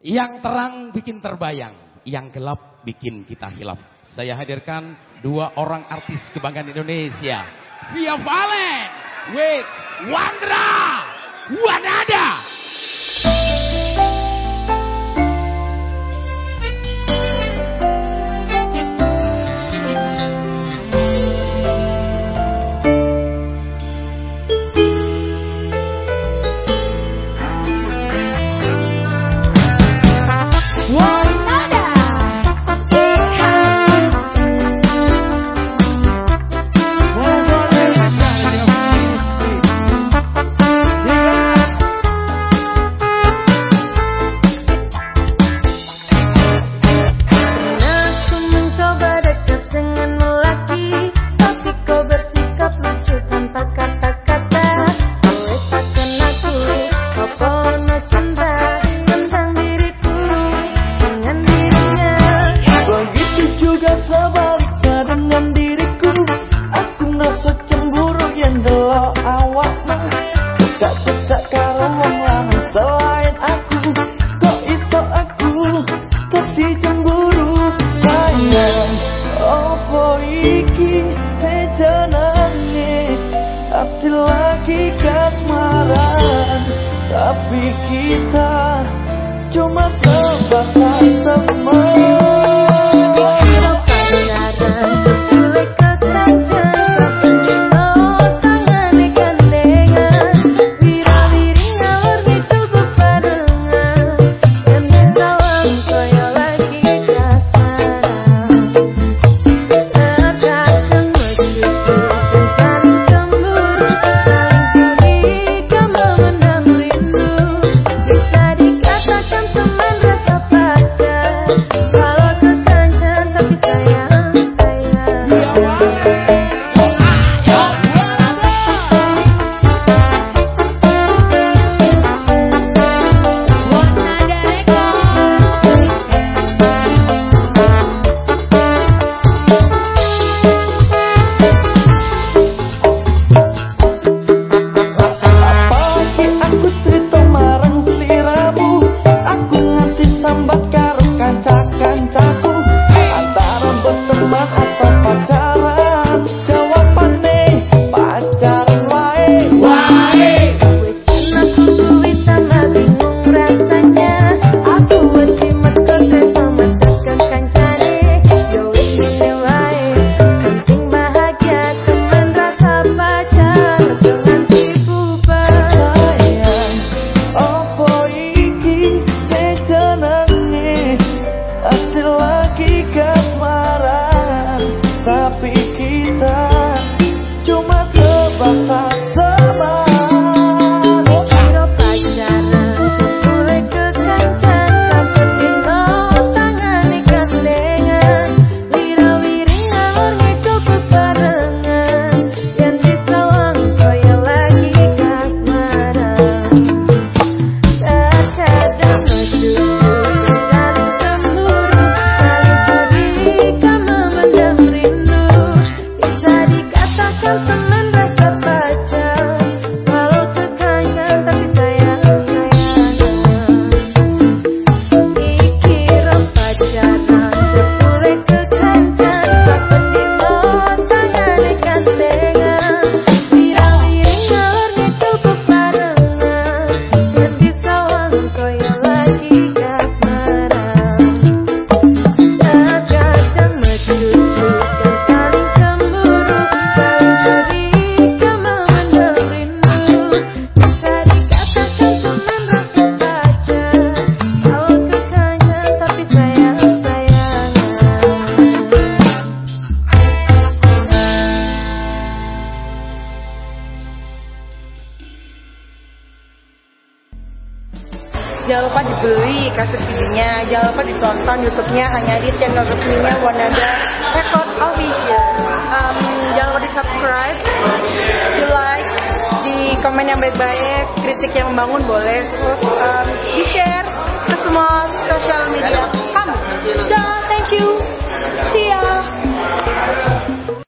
Yang terang bikin terbayang, yang gelap bikin kita hilaf. Saya hadirkan dua orang artis kebanggaan Indonesia. Via Valen with Wandra Wanada. jenenge Hati lagi kasmaran Tapi kita cuma kebakaran jangan lupa dibeli kaset videonya jangan lupa ditonton YouTube-nya hanya di channel resminya Wanada Record Official. Um, jangan lupa di subscribe, di like, di komen yang baik-baik, kritik yang membangun boleh, terus um, di share ke semua social media kamu. Dah, thank you, see ya.